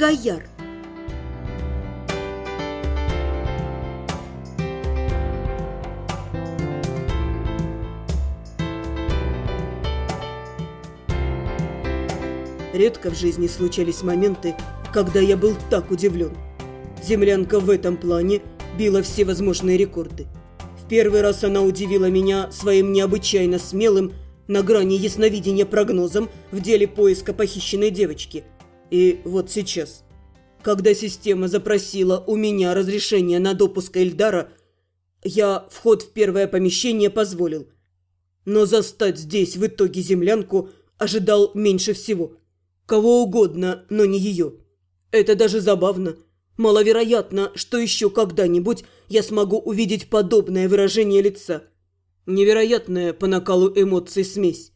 Гаяр. Редко в жизни случались моменты, когда я был так удивлен. Землянка в этом плане била все возможные рекорды. В первый раз она удивила меня своим необычайно смелым, на грани ясновидения прогнозом в деле поиска похищенной девочки. И вот сейчас, когда система запросила у меня разрешение на допуск Эльдара, я вход в первое помещение позволил. Но застать здесь в итоге землянку ожидал меньше всего. Кого угодно, но не ее. Это даже забавно. Маловероятно, что еще когда-нибудь я смогу увидеть подобное выражение лица. Невероятная по накалу эмоций смесь.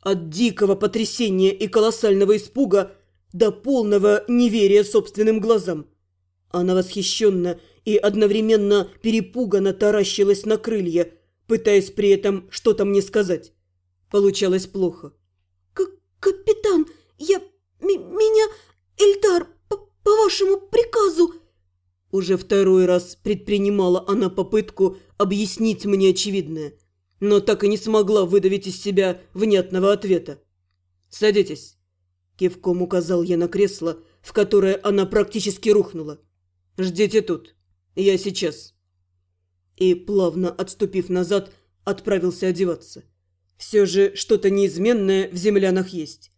От дикого потрясения и колоссального испуга до полного неверия собственным глазам. Она восхищенно и одновременно перепуганно таращилась на крылья, пытаясь при этом что-то мне сказать. Получалось плохо. К «Капитан, я... меня... Эльдар, по, по вашему приказу...» Уже второй раз предпринимала она попытку объяснить мне очевидное – но так и не смогла выдавить из себя внятного ответа. «Садитесь», – кивком указал я на кресло, в которое она практически рухнула. «Ждите тут. Я сейчас». И, плавно отступив назад, отправился одеваться. Все же что-то неизменное в землянах есть.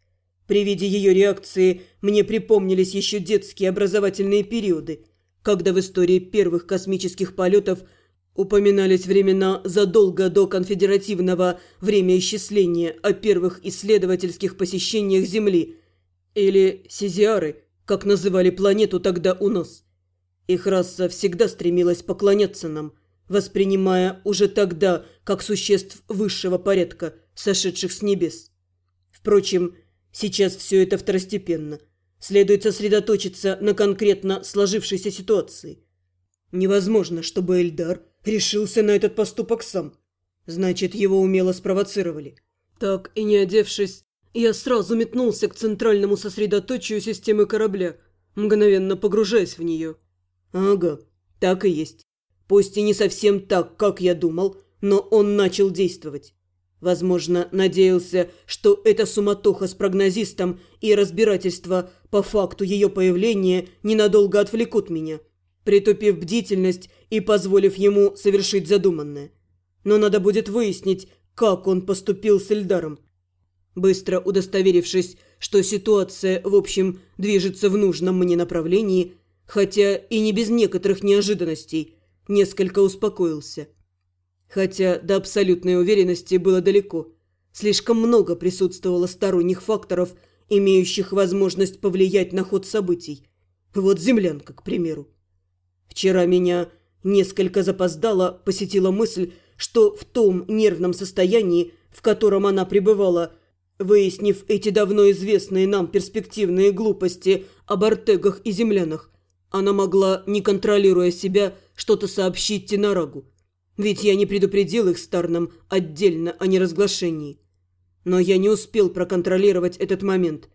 При виде ее реакции мне припомнились еще детские образовательные периоды, когда в истории первых космических полетов – Упоминались времена задолго до конфедеративного времяисчисления о первых исследовательских посещениях Земли, или Сизиары, как называли планету тогда у нас. Их раса всегда стремилась поклоняться нам, воспринимая уже тогда как существ высшего порядка, сошедших с небес. Впрочем, сейчас все это второстепенно. Следует сосредоточиться на конкретно сложившейся ситуации. Невозможно, чтобы Эльдар – решился на этот поступок сам. Значит, его умело спровоцировали. Так и не одевшись, я сразу метнулся к центральному сосредоточию системы корабля, мгновенно погружаясь в нее. Ага, так и есть. Пусть и не совсем так, как я думал, но он начал действовать. Возможно, надеялся, что эта суматоха с прогнозистом и разбирательство по факту ее появления ненадолго отвлекут меня – притупив бдительность и позволив ему совершить задуманное. Но надо будет выяснить, как он поступил с Эльдаром. Быстро удостоверившись, что ситуация, в общем, движется в нужном мне направлении, хотя и не без некоторых неожиданностей, несколько успокоился. Хотя до абсолютной уверенности было далеко. Слишком много присутствовало сторонних факторов, имеющих возможность повлиять на ход событий. Вот землянка, к примеру. Вчера меня несколько запоздало посетила мысль, что в том нервном состоянии, в котором она пребывала, выяснив эти давно известные нам перспективные глупости об артегах и землянах, она могла, не контролируя себя, что-то сообщить Тенарагу. Ведь я не предупредил их старным отдельно о неразглашении. Но я не успел проконтролировать этот момент.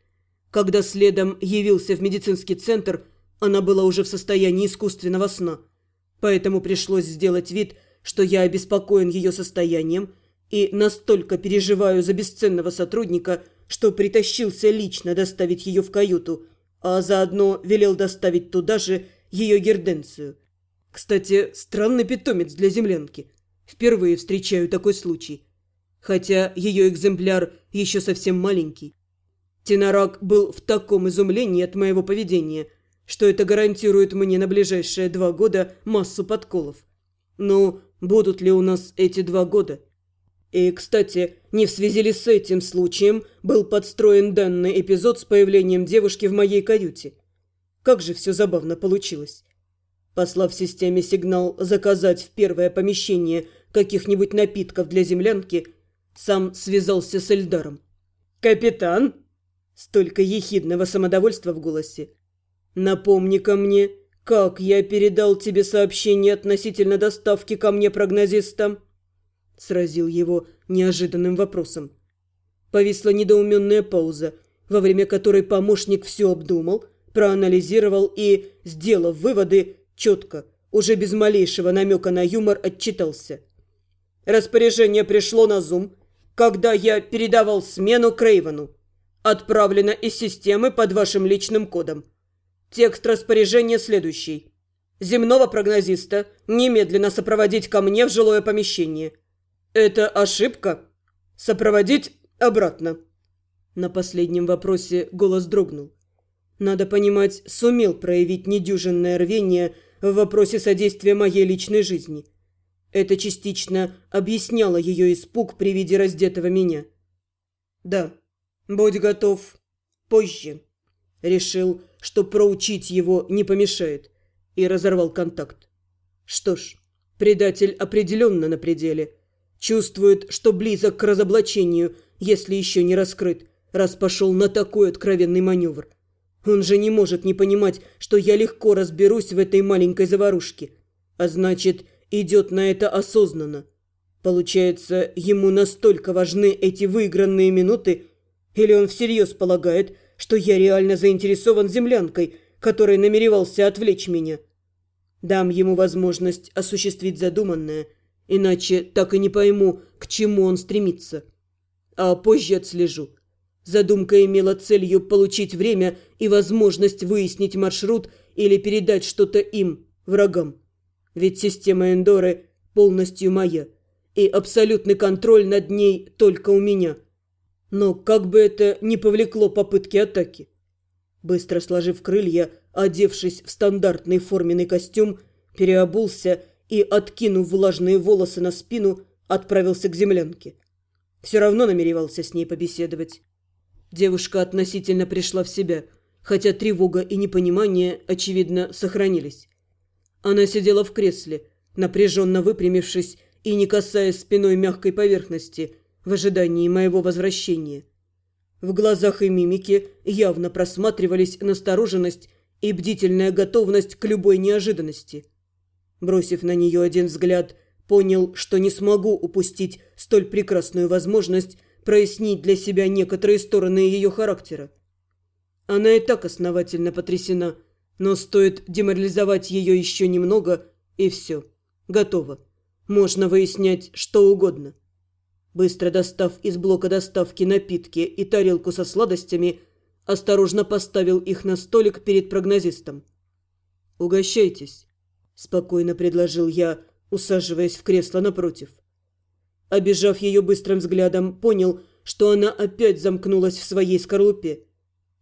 Когда следом явился в медицинский центр – она была уже в состоянии искусственного сна, поэтому пришлось сделать вид, что я обеспокоен ее состоянием и настолько переживаю за бесценного сотрудника, что притащился лично доставить ее в каюту, а заодно велел доставить туда же ее герденцию. Кстати, странный питомец для землянки. Впервые встречаю такой случай. Хотя ее экземпляр еще совсем маленький. Тенорак был в таком изумлении от моего поведения – что это гарантирует мне на ближайшие два года массу подколов. Но будут ли у нас эти два года? И, кстати, не в связи ли с этим случаем был подстроен данный эпизод с появлением девушки в моей каюте? Как же все забавно получилось. Послав системе сигнал заказать в первое помещение каких-нибудь напитков для землянки, сам связался с Эльдаром. «Капитан!» Столько ехидного самодовольства в голосе, Напомни-ка мне, как я передал тебе сообщение относительно доставки ко мне прогнозиста?» Сразил его неожиданным вопросом. Повисла недоуменная пауза, во время которой помощник все обдумал, проанализировал и, сделав выводы, четко, уже без малейшего намека на юмор, отчитался. Распоряжение пришло на Зум, когда я передавал смену Крейвену. Отправлено из системы под вашим личным кодом. Текст распоряжения следующий. Земного прогнозиста немедленно сопроводить ко мне в жилое помещение. Это ошибка? Сопроводить обратно. На последнем вопросе голос дрогнул. Надо понимать, сумел проявить недюжинное рвение в вопросе содействия моей личной жизни. Это частично объясняло ее испуг при виде раздетого меня. «Да, будь готов позже». Решил, что проучить его не помешает, и разорвал контакт. Что ж, предатель определенно на пределе. Чувствует, что близок к разоблачению, если еще не раскрыт, раз пошел на такой откровенный маневр. Он же не может не понимать, что я легко разберусь в этой маленькой заварушке. А значит, идет на это осознанно. Получается, ему настолько важны эти выигранные минуты, или он всерьез полагает, что я реально заинтересован землянкой, который намеревался отвлечь меня. Дам ему возможность осуществить задуманное, иначе так и не пойму, к чему он стремится. А позже отслежу. Задумка имела целью получить время и возможность выяснить маршрут или передать что-то им, врагам. Ведь система Эндоры полностью моя, и абсолютный контроль над ней только у меня. Но как бы это ни повлекло попытки атаки. Быстро сложив крылья, одевшись в стандартный форменный костюм, переобулся и, откинув влажные волосы на спину, отправился к землянке. Все равно намеревался с ней побеседовать. Девушка относительно пришла в себя, хотя тревога и непонимание, очевидно, сохранились. Она сидела в кресле, напряженно выпрямившись и не касаясь спиной мягкой поверхности, в ожидании моего возвращения. В глазах и мимике явно просматривались настороженность и бдительная готовность к любой неожиданности. Бросив на нее один взгляд, понял, что не смогу упустить столь прекрасную возможность прояснить для себя некоторые стороны ее характера. Она и так основательно потрясена, но стоит деморализовать ее еще немного, и все. Готово. Можно выяснять что угодно. Быстро достав из блока доставки напитки и тарелку со сладостями, осторожно поставил их на столик перед прогнозистом. «Угощайтесь», – спокойно предложил я, усаживаясь в кресло напротив. Обежав ее быстрым взглядом, понял, что она опять замкнулась в своей скорлупе.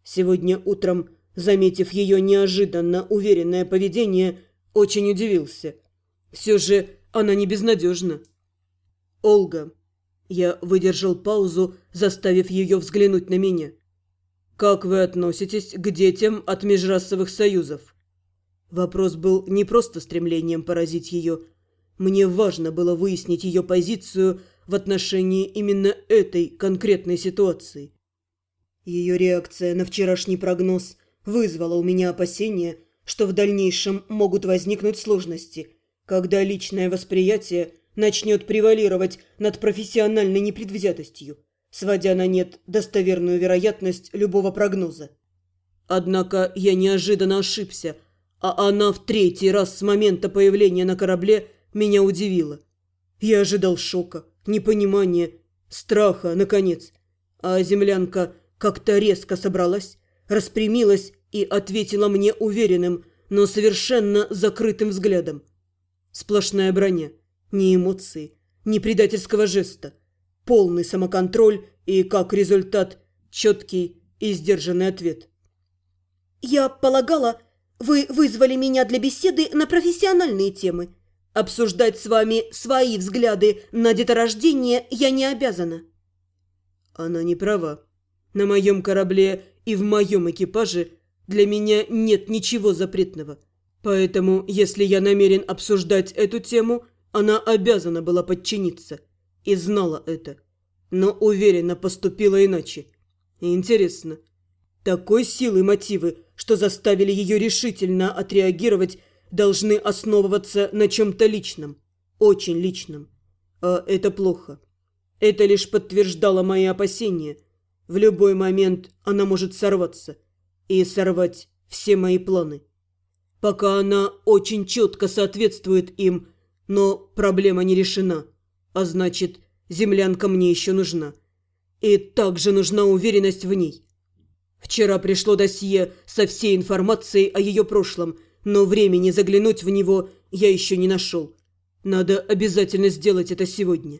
Сегодня утром, заметив ее неожиданно уверенное поведение, очень удивился. Все же она не безнадежна. «Олга». Я выдержал паузу, заставив ее взглянуть на меня. «Как вы относитесь к детям от межрасовых союзов?» Вопрос был не просто стремлением поразить ее, мне важно было выяснить ее позицию в отношении именно этой конкретной ситуации. Ее реакция на вчерашний прогноз вызвала у меня опасения, что в дальнейшем могут возникнуть сложности, когда личное восприятие начнет превалировать над профессиональной непредвзятостью, сводя на нет достоверную вероятность любого прогноза. Однако я неожиданно ошибся, а она в третий раз с момента появления на корабле – меня удивило. Я ожидал шока, непонимания, страха, наконец. А землянка как-то резко собралась, распрямилась и ответила мне уверенным, но совершенно закрытым взглядом. Сплошная броня, ни эмоции, ни предательского жеста, полный самоконтроль и, как результат, четкий и сдержанный ответ. «Я полагала, вы вызвали меня для беседы на профессиональные темы», Обсуждать с вами свои взгляды на деторождение я не обязана». Она не права. На моем корабле и в моем экипаже для меня нет ничего запретного. Поэтому, если я намерен обсуждать эту тему, она обязана была подчиниться. И знала это. Но уверенно поступила иначе. интересно, такой силы мотивы, что заставили ее решительно отреагировать должны основываться на чем-то личном, очень личном. А это плохо. Это лишь подтверждало мои опасения. В любой момент она может сорваться. И сорвать все мои планы. Пока она очень четко соответствует им, но проблема не решена, а значит, землянка мне еще нужна. И также нужна уверенность в ней. Вчера пришло досье со всей информацией о ее прошлом, но времени заглянуть в него я еще не нашел. Надо обязательно сделать это сегодня.